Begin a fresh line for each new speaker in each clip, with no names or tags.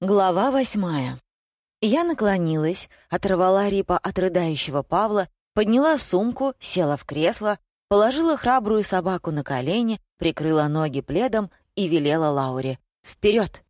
Глава восьмая. Я наклонилась, оторвала Рипа от рыдающего Павла, подняла сумку, села в кресло, положила храбрую собаку на колени, прикрыла ноги пледом и велела Лауре «Вперед!».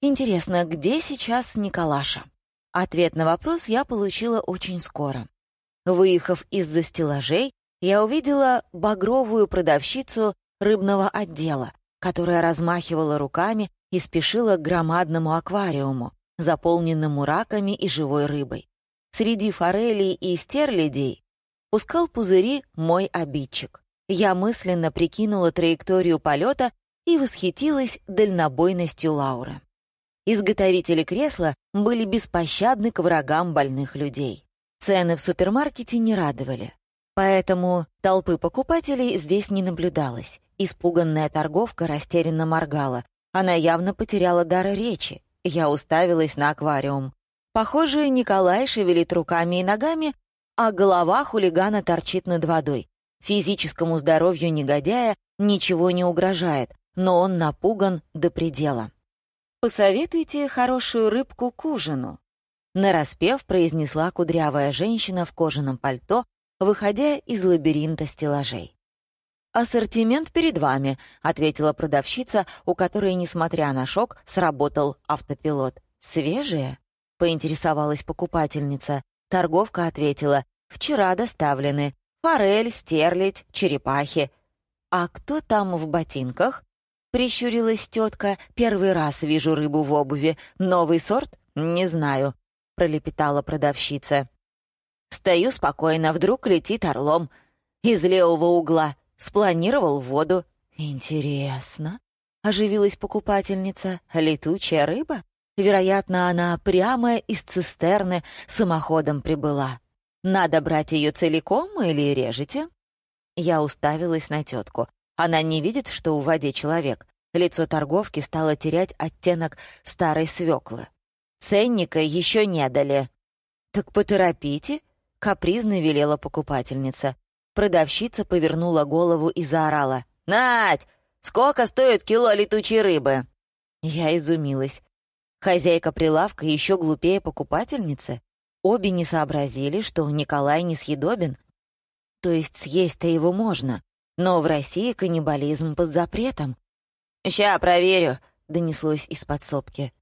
Интересно, где сейчас Николаша? Ответ на вопрос я получила очень скоро. Выехав из-за стеллажей, я увидела багровую продавщицу рыбного отдела, которая размахивала руками и спешила к громадному аквариуму, заполненному раками и живой рыбой. Среди форелей и стерлядей пускал пузыри мой обидчик. Я мысленно прикинула траекторию полета и восхитилась дальнобойностью Лауры. Изготовители кресла были беспощадны к врагам больных людей. Цены в супермаркете не радовали. Поэтому толпы покупателей здесь не наблюдалось. Испуганная торговка растерянно моргала, она явно потеряла дар речи. Я уставилась на аквариум. Похоже, Николай шевелит руками и ногами, а голова хулигана торчит над водой. Физическому здоровью негодяя ничего не угрожает, но он напуган до предела. «Посоветуйте хорошую рыбку к ужину», — нараспев произнесла кудрявая женщина в кожаном пальто, выходя из лабиринта стеллажей. «Ассортимент перед вами», — ответила продавщица, у которой, несмотря на шок, сработал автопилот. «Свежие?» — поинтересовалась покупательница. Торговка ответила. «Вчера доставлены. Форель, стерлядь, черепахи». «А кто там в ботинках?» — прищурилась тетка. «Первый раз вижу рыбу в обуви. Новый сорт? Не знаю», — пролепетала продавщица. Стою спокойно, вдруг летит орлом. Из левого угла. Спланировал воду. Интересно. Оживилась покупательница. Летучая рыба? Вероятно, она прямо из цистерны самоходом прибыла. Надо брать ее целиком или режете? Я уставилась на тетку. Она не видит, что в воде человек. Лицо торговки стало терять оттенок старой свеклы. Ценника еще не дали. «Так поторопите», — капризно велела покупательница. Продавщица повернула голову и заорала. «Надь, сколько стоит кило летучей рыбы?» Я изумилась. Хозяйка прилавка еще глупее покупательницы. Обе не сообразили, что Николай несъедобен. То есть съесть-то его можно, но в России каннибализм под запретом. «Ща проверю», — донеслось из подсобки.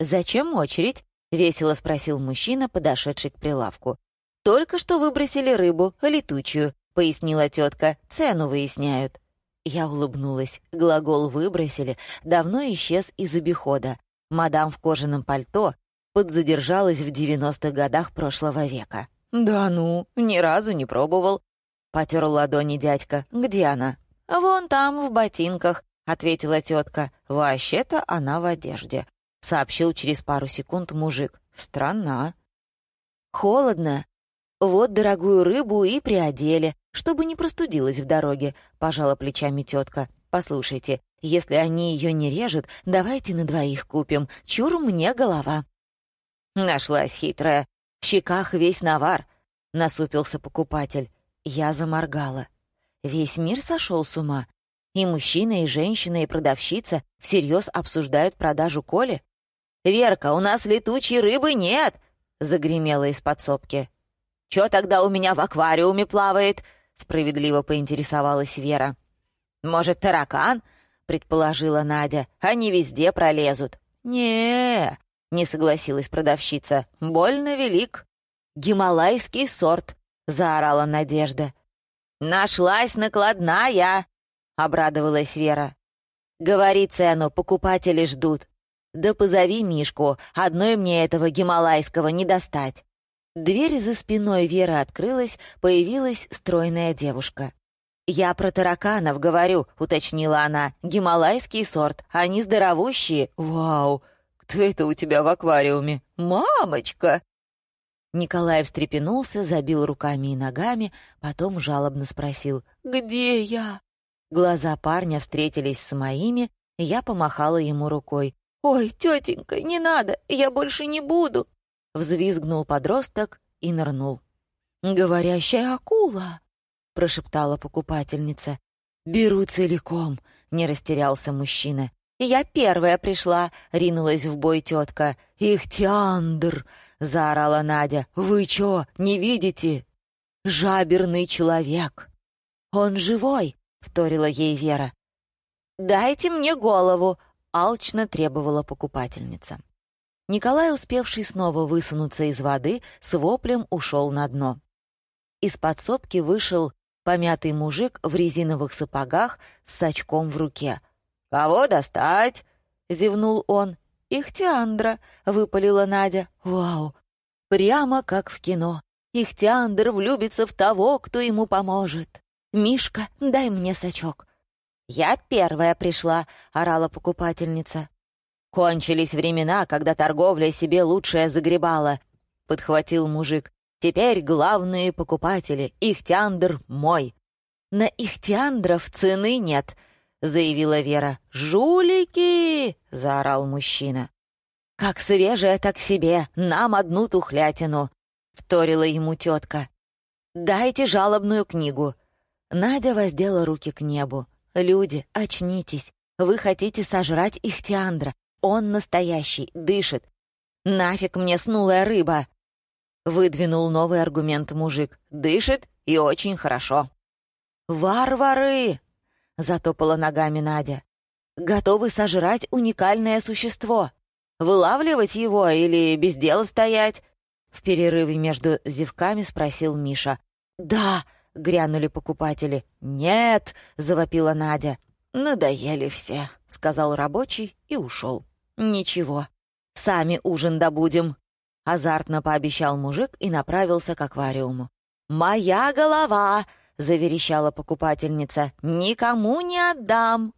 «Зачем очередь?» — весело спросил мужчина, подошедший к прилавку. «Только что выбросили рыбу, летучую», — пояснила тетка. «Цену выясняют». Я улыбнулась. Глагол «выбросили» давно исчез из обихода. Мадам в кожаном пальто подзадержалась в девяностых годах прошлого века. «Да ну, ни разу не пробовал», — потер ладони дядька. «Где она?» «Вон там, в ботинках», — ответила тетка. «Вообще-то она в одежде», — сообщил через пару секунд мужик. «Странно». «Холодно», вот дорогую рыбу и приодели, чтобы не простудилась в дороге», — пожала плечами тетка. «Послушайте, если они ее не режут, давайте на двоих купим. Чур мне голова». Нашлась хитрая. В щеках весь навар, — насупился покупатель. Я заморгала. Весь мир сошел с ума. И мужчина, и женщина, и продавщица всерьез обсуждают продажу Коли. «Верка, у нас летучей рыбы нет!» — загремела из подсобки. «Чё тогда у меня в аквариуме плавает?» — справедливо поинтересовалась Вера. «Может, таракан?» — предположила Надя. «Они везде пролезут». не не согласилась продавщица. «Больно велик». «Гималайский сорт», — заорала Надежда. «Нашлась накладная!» — обрадовалась Вера. «Говори цену, покупатели ждут». «Да позови Мишку, одной мне этого гималайского не достать». Дверь за спиной Веры открылась, появилась стройная девушка. «Я про тараканов говорю», — уточнила она. «Гималайский сорт. Они здоровущие. Вау! Кто это у тебя в аквариуме? Мамочка!» Николай встрепенулся, забил руками и ногами, потом жалобно спросил «Где я?». Глаза парня встретились с моими, я помахала ему рукой. «Ой, тетенька, не надо, я больше не буду!» Взвизгнул подросток и нырнул. «Говорящая акула!» — прошептала покупательница. «Беру целиком!» — не растерялся мужчина. «Я первая пришла!» — ринулась в бой тетка. «Ихтиандр!» — заорала Надя. «Вы чё, не видите? Жаберный человек!» «Он живой!» — вторила ей Вера. «Дайте мне голову!» — алчно требовала покупательница. Николай, успевший снова высунуться из воды, с воплем ушел на дно. Из подсобки вышел помятый мужик в резиновых сапогах с сачком в руке. «Кого достать?» — зевнул он. «Ихтиандра», — выпалила Надя. «Вау! Прямо как в кино. Ихтиандр влюбится в того, кто ему поможет. Мишка, дай мне сачок». «Я первая пришла», — орала покупательница. «Кончились времена, когда торговля себе лучшее загребала», — подхватил мужик. Теперь главные покупатели. Ихтиандр мой». «На Ихтиандров цены нет», — заявила Вера. «Жулики!» — заорал мужчина. «Как свежее, так себе. Нам одну тухлятину», — вторила ему тетка. «Дайте жалобную книгу». Надя воздела руки к небу. «Люди, очнитесь. Вы хотите сожрать Ихтиандра. Он настоящий, дышит. Нафиг мне снулая рыба!» Выдвинул новый аргумент мужик. «Дышит и очень хорошо». «Варвары!» — затопала ногами Надя. «Готовы сожрать уникальное существо. Вылавливать его или без дела стоять?» В перерыве между зевками спросил Миша. «Да!» — грянули покупатели. «Нет!» — завопила Надя. «Надоели все», — сказал рабочий и ушел. «Ничего, сами ужин добудем», Азартно пообещал мужик и направился к аквариуму. «Моя голова!» — заверещала покупательница. «Никому не отдам!»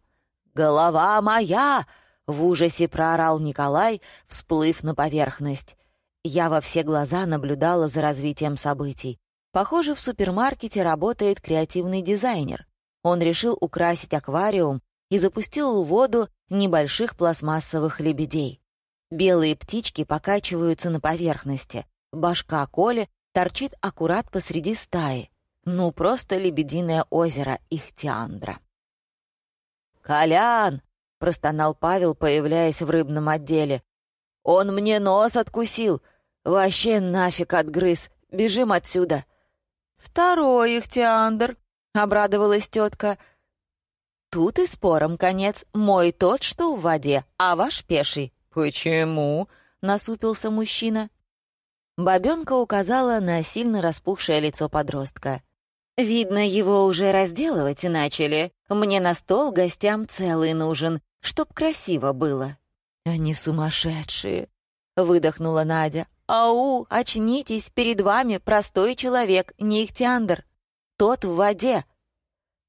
«Голова моя!» — в ужасе проорал Николай, всплыв на поверхность. Я во все глаза наблюдала за развитием событий. Похоже, в супермаркете работает креативный дизайнер. Он решил украсить аквариум и запустил в воду небольших пластмассовых лебедей. Белые птички покачиваются на поверхности. Башка Коли торчит аккурат посреди стаи. Ну, просто лебединое озеро Ихтиандра. «Колян!» — простонал Павел, появляясь в рыбном отделе. «Он мне нос откусил! Вообще нафиг отгрыз! Бежим отсюда!» «Второй Ихтиандр!» — обрадовалась тетка. «Тут и спором конец. Мой тот, что в воде, а ваш пеший. «Почему?» — насупился мужчина. Бабенка указала на сильно распухшее лицо подростка. «Видно, его уже разделывать начали. Мне на стол гостям целый нужен, чтоб красиво было». «Они сумасшедшие!» — выдохнула Надя. «Ау, очнитесь, перед вами простой человек, не ихтиандр. Тот в воде,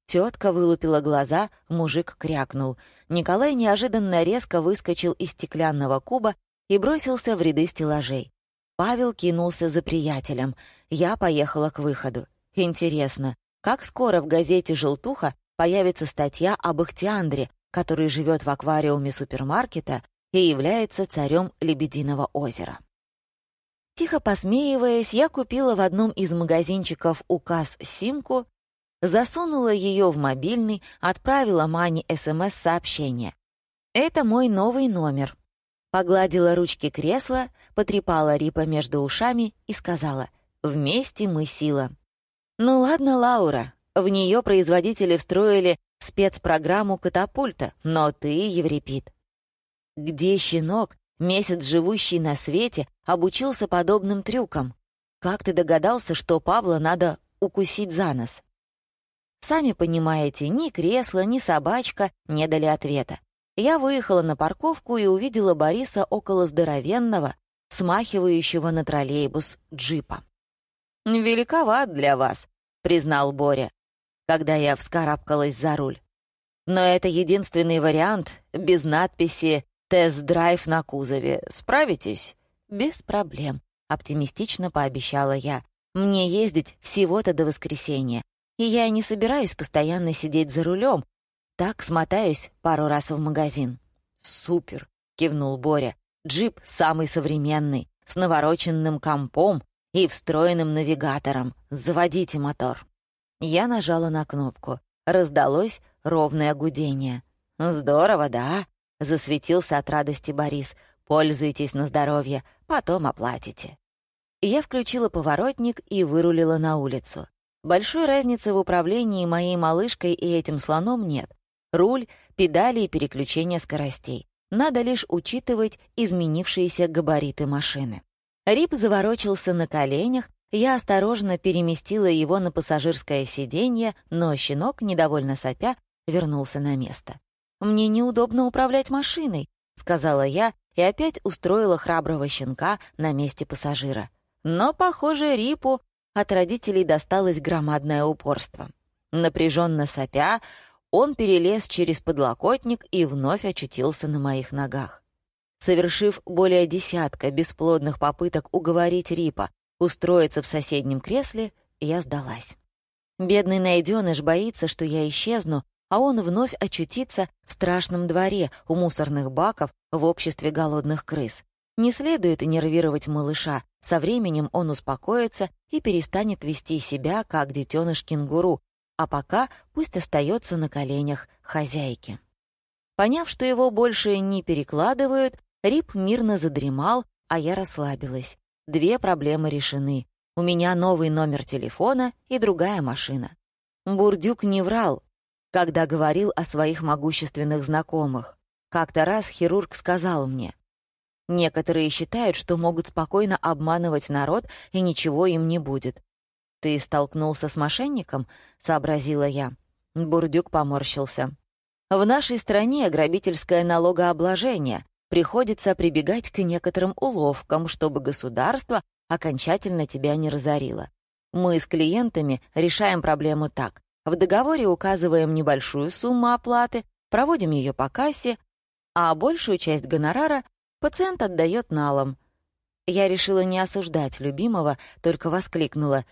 Тетка вылупила глаза, мужик крякнул. Николай неожиданно резко выскочил из стеклянного куба и бросился в ряды стеллажей. Павел кинулся за приятелем. Я поехала к выходу. Интересно, как скоро в газете «Желтуха» появится статья об Ихтиандре, который живет в аквариуме супермаркета и является царем Лебединого озера. Тихо посмеиваясь, я купила в одном из магазинчиков указ симку засунула ее в мобильный, отправила Мане СМС-сообщение. «Это мой новый номер». Погладила ручки кресла, потрепала Рипа между ушами и сказала «Вместе мы сила». «Ну ладно, Лаура, в нее производители встроили спецпрограмму катапульта, но ты Еврипид». Где щенок, месяц живущий на свете, обучился подобным трюкам? Как ты догадался, что Павла надо укусить за нос? Сами понимаете, ни кресло, ни собачка не дали ответа. Я выехала на парковку и увидела Бориса около здоровенного, смахивающего на троллейбус джипа. «Великоват для вас», — признал Боря, когда я вскарабкалась за руль. «Но это единственный вариант без надписи «Тест-драйв на кузове». Справитесь?» «Без проблем», — оптимистично пообещала я. «Мне ездить всего-то до воскресенья и я не собираюсь постоянно сидеть за рулем. Так смотаюсь пару раз в магазин». «Супер!» — кивнул Боря. «Джип самый современный, с навороченным компом и встроенным навигатором. Заводите мотор». Я нажала на кнопку. Раздалось ровное гудение. «Здорово, да?» — засветился от радости Борис. «Пользуйтесь на здоровье, потом оплатите». Я включила поворотник и вырулила на улицу. Большой разницы в управлении моей малышкой и этим слоном нет. Руль, педали и переключение скоростей. Надо лишь учитывать изменившиеся габариты машины. Рип заворочился на коленях, я осторожно переместила его на пассажирское сиденье, но щенок, недовольно сопя, вернулся на место. «Мне неудобно управлять машиной», — сказала я и опять устроила храброго щенка на месте пассажира. Но, похоже, Рипу от родителей досталось громадное упорство. Напряженно сопя, он перелез через подлокотник и вновь очутился на моих ногах. Совершив более десятка бесплодных попыток уговорить Рипа устроиться в соседнем кресле, я сдалась. Бедный найденыш боится, что я исчезну, а он вновь очутится в страшном дворе у мусорных баков в обществе голодных крыс. Не следует нервировать малыша, со временем он успокоится и перестанет вести себя, как детеныш кенгуру, а пока пусть остается на коленях хозяйки. Поняв, что его больше не перекладывают, Рип мирно задремал, а я расслабилась. Две проблемы решены. У меня новый номер телефона и другая машина. Бурдюк не врал, когда говорил о своих могущественных знакомых. Как-то раз хирург сказал мне, Некоторые считают, что могут спокойно обманывать народ, и ничего им не будет. «Ты столкнулся с мошенником?» — сообразила я. Бурдюк поморщился. «В нашей стране грабительское налогообложение. Приходится прибегать к некоторым уловкам, чтобы государство окончательно тебя не разорило. Мы с клиентами решаем проблему так. В договоре указываем небольшую сумму оплаты, проводим ее по кассе, а большую часть гонорара Пациент отдает налом. Я решила не осуждать любимого, только воскликнула.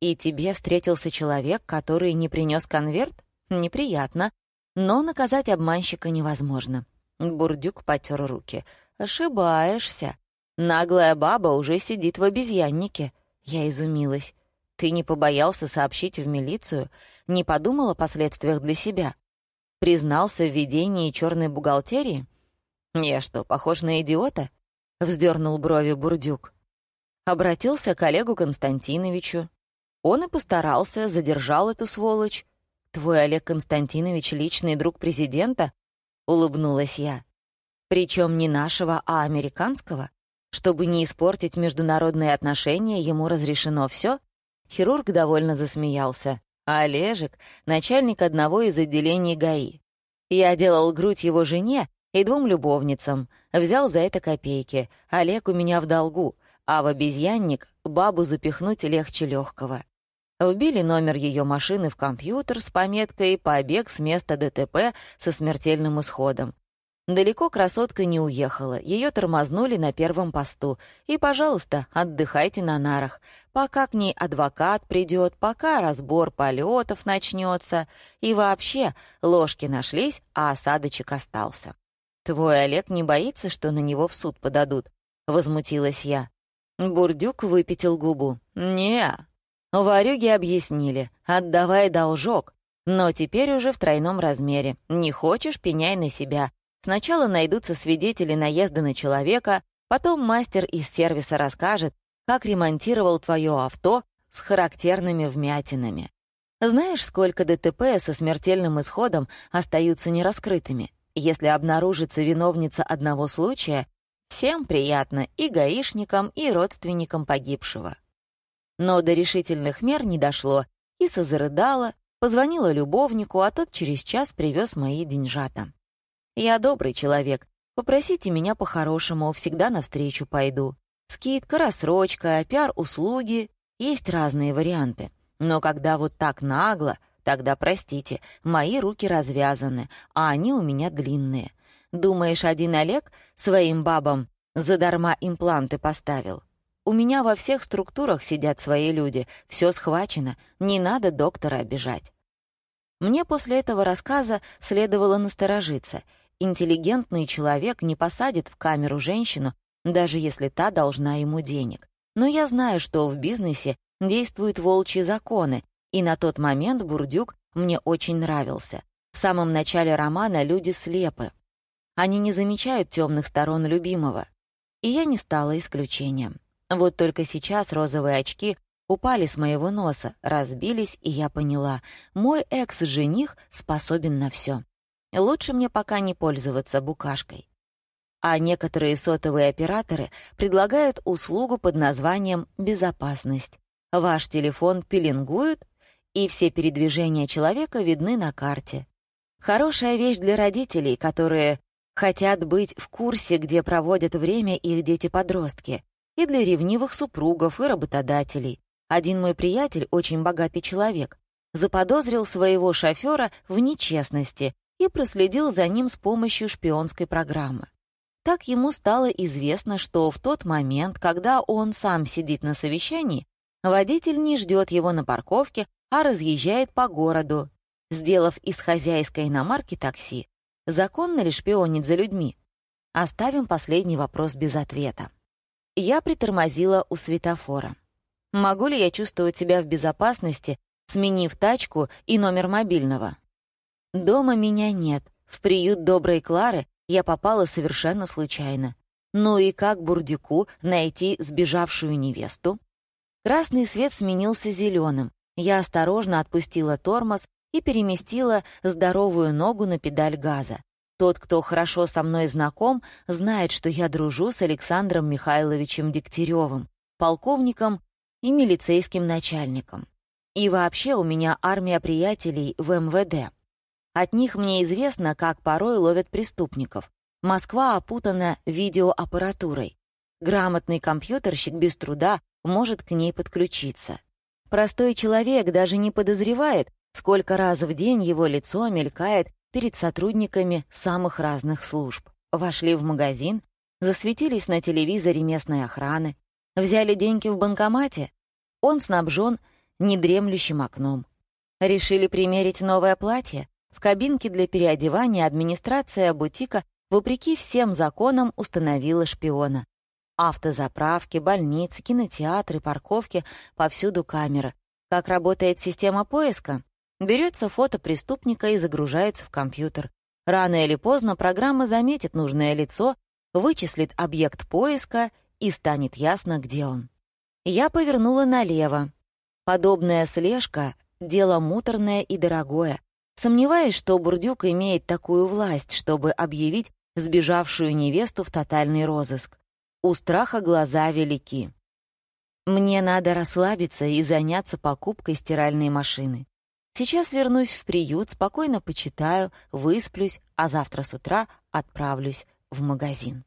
«И тебе встретился человек, который не принес конверт? Неприятно. Но наказать обманщика невозможно». Бурдюк потер руки. «Ошибаешься. Наглая баба уже сидит в обезьяннике». Я изумилась. «Ты не побоялся сообщить в милицию? Не подумал о последствиях для себя? Признался в ведении черной бухгалтерии?» «Я что, похож на идиота?» — вздернул брови Бурдюк. Обратился к Олегу Константиновичу. Он и постарался, задержал эту сволочь. «Твой Олег Константинович — личный друг президента?» — улыбнулась я. «Причем не нашего, а американского? Чтобы не испортить международные отношения, ему разрешено все?» Хирург довольно засмеялся. Олежек — начальник одного из отделений ГАИ. Я делал грудь его жене, и двум любовницам. Взял за это копейки. Олег у меня в долгу, а в обезьянник бабу запихнуть легче легкого. Вбили номер ее машины в компьютер с пометкой «Побег с места ДТП со смертельным исходом». Далеко красотка не уехала, ее тормознули на первом посту. И, пожалуйста, отдыхайте на нарах, пока к ней адвокат придет, пока разбор полетов начнется. И вообще, ложки нашлись, а осадочек остался. «Твой Олег не боится, что на него в суд подадут?» — возмутилась я. Бурдюк выпятил губу. не Варюги объяснили. «Отдавай должок. Но теперь уже в тройном размере. Не хочешь — пеняй на себя. Сначала найдутся свидетели наезда на человека, потом мастер из сервиса расскажет, как ремонтировал твое авто с характерными вмятинами. Знаешь, сколько ДТП со смертельным исходом остаются нераскрытыми? Если обнаружится виновница одного случая, всем приятно, и гаишникам, и родственникам погибшего. Но до решительных мер не дошло, и созарыдала, позвонила любовнику, а тот через час привез мои деньжата. «Я добрый человек, попросите меня по-хорошему, всегда навстречу пойду. Скидка, рассрочка, пиар-услуги, есть разные варианты. Но когда вот так нагло, Тогда, простите, мои руки развязаны, а они у меня длинные. Думаешь, один Олег своим бабам задарма импланты поставил? У меня во всех структурах сидят свои люди, все схвачено, не надо доктора обижать. Мне после этого рассказа следовало насторожиться. Интеллигентный человек не посадит в камеру женщину, даже если та должна ему денег. Но я знаю, что в бизнесе действуют волчьи законы, и на тот момент Бурдюк мне очень нравился. В самом начале романа люди слепы. Они не замечают темных сторон любимого. И я не стала исключением. Вот только сейчас розовые очки упали с моего носа, разбились, и я поняла, мой экс-жених способен на все. Лучше мне пока не пользоваться букашкой. А некоторые сотовые операторы предлагают услугу под названием «безопасность». Ваш телефон пеленгуют, и все передвижения человека видны на карте. Хорошая вещь для родителей, которые хотят быть в курсе, где проводят время их дети-подростки, и для ревнивых супругов и работодателей. Один мой приятель, очень богатый человек, заподозрил своего шофера в нечестности и проследил за ним с помощью шпионской программы. Так ему стало известно, что в тот момент, когда он сам сидит на совещании, водитель не ждет его на парковке, а разъезжает по городу, сделав из хозяйской иномарки такси. Законно ли шпионить за людьми? Оставим последний вопрос без ответа. Я притормозила у светофора. Могу ли я чувствовать себя в безопасности, сменив тачку и номер мобильного? Дома меня нет. В приют доброй Клары я попала совершенно случайно. Ну и как Бурдюку найти сбежавшую невесту? Красный свет сменился зеленым. Я осторожно отпустила тормоз и переместила здоровую ногу на педаль газа. Тот, кто хорошо со мной знаком, знает, что я дружу с Александром Михайловичем Дегтяревым, полковником и милицейским начальником. И вообще у меня армия приятелей в МВД. От них мне известно, как порой ловят преступников. Москва опутана видеоаппаратурой. Грамотный компьютерщик без труда может к ней подключиться. Простой человек даже не подозревает, сколько раз в день его лицо мелькает перед сотрудниками самых разных служб. Вошли в магазин, засветились на телевизоре местной охраны, Взяли деньги в банкомате? Он снабжен недремлющим окном. Решили примерить новое платье? В кабинке для переодевания администрация бутика, вопреки всем законам, установила шпиона. Автозаправки, больницы, кинотеатры, парковки — повсюду камеры. Как работает система поиска? Берется фото преступника и загружается в компьютер. Рано или поздно программа заметит нужное лицо, вычислит объект поиска и станет ясно, где он. Я повернула налево. Подобная слежка — дело муторное и дорогое. Сомневаюсь, что Бурдюк имеет такую власть, чтобы объявить сбежавшую невесту в тотальный розыск. У страха глаза велики. Мне надо расслабиться и заняться покупкой стиральной машины. Сейчас вернусь в приют, спокойно почитаю, высплюсь, а завтра с утра отправлюсь в магазин.